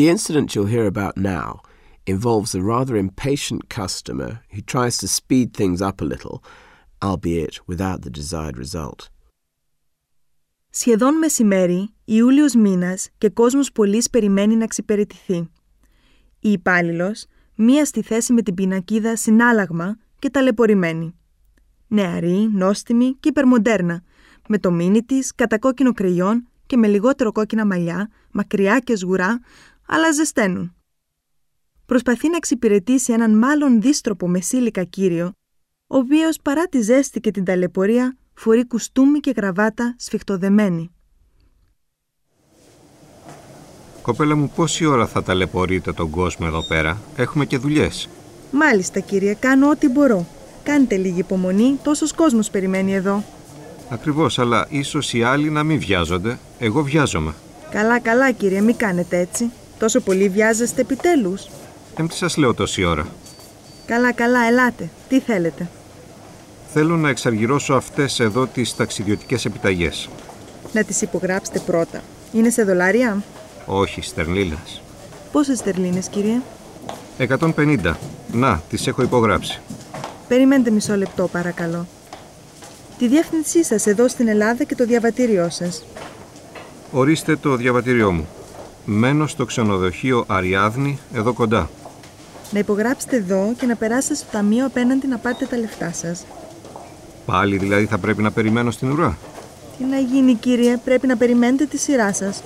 The incident you'll hear about now involves a rather impatient customer who tries to speed things up a little, albeit without the desired result. Σχεδόν μεσημέρι, Ιούλιος μήνας και κόσμος πολλής περιμένει να εξυπηρετηθεί. Η υπάλληλος, μία στη θέση με την πινακίδα συνάλλαγμα και ταλαιπωρημένη. Νεαρή, νόστιμη και υπερμοντέρνα, με το μήνυ της κατά κόκκινο κρυόν και με λιγότερο κόκκινα μαλλιά, μακριά και σγουρά, αλλά ζεσταίνουν. Προσπαθεί να εξυπηρετήσει έναν μάλλον δίστροπο μεσήλικα κύριο, ο οποίος παρά τη ζέστη και την ταλαιπωρία φορεί κουστούμι και γραβάτα σφιχτοδεμένη. Κοπέλα μου, πόση ώρα θα ταλαιπωρείτε τον κόσμο εδώ πέρα; Έχουμε και δουλειές. Μάλιστα, κύριε, κάνω ό,τι μπορώ. Κάντε λίγη υπομονή, τόσος κόσμος περιμένει εδώ. Ακριβώς, αλλά ίσως οι άλλοι να μην βιάζονται. Εγώ βιάζομαι. Καλά, καλά, κύριε, μην κάνετε έτσι. Τόσο πολύ βιάζεστε επιτέλους. Δεν τι σας λέω τόση ώρα. Καλά, καλά, ελάτε. Τι θέλετε; Θέλω να εξαργυρώσω αυτές εδώ τις ταξιδιωτικές επιταγές. Να τις υπογράψετε πρώτα. Είναι σε δολάρια; Όχι, στερλίνες. Πόσες στερλίνες, κύριε; 150. Να, τις έχω υπογράψει. Περιμένετε μισό λεπτό, παρακαλώ. Τη διεύθυνσή σας εδώ στην Ελλάδα και το διαβατήριό σας. Ορίστε το διαβατήριό μου. Μένω στο ξενοδοχείο Αριάδνη, εδώ κοντά. Να υπογράψετε εδώ και να περάσετε στο ταμείο απέναντι να πάρετε τα λεφτά σας. Πάλι δηλαδή θα πρέπει να περιμένω στην ουρά; Τι να γίνει, κύριε, πρέπει να περιμένετε τη σειρά σας.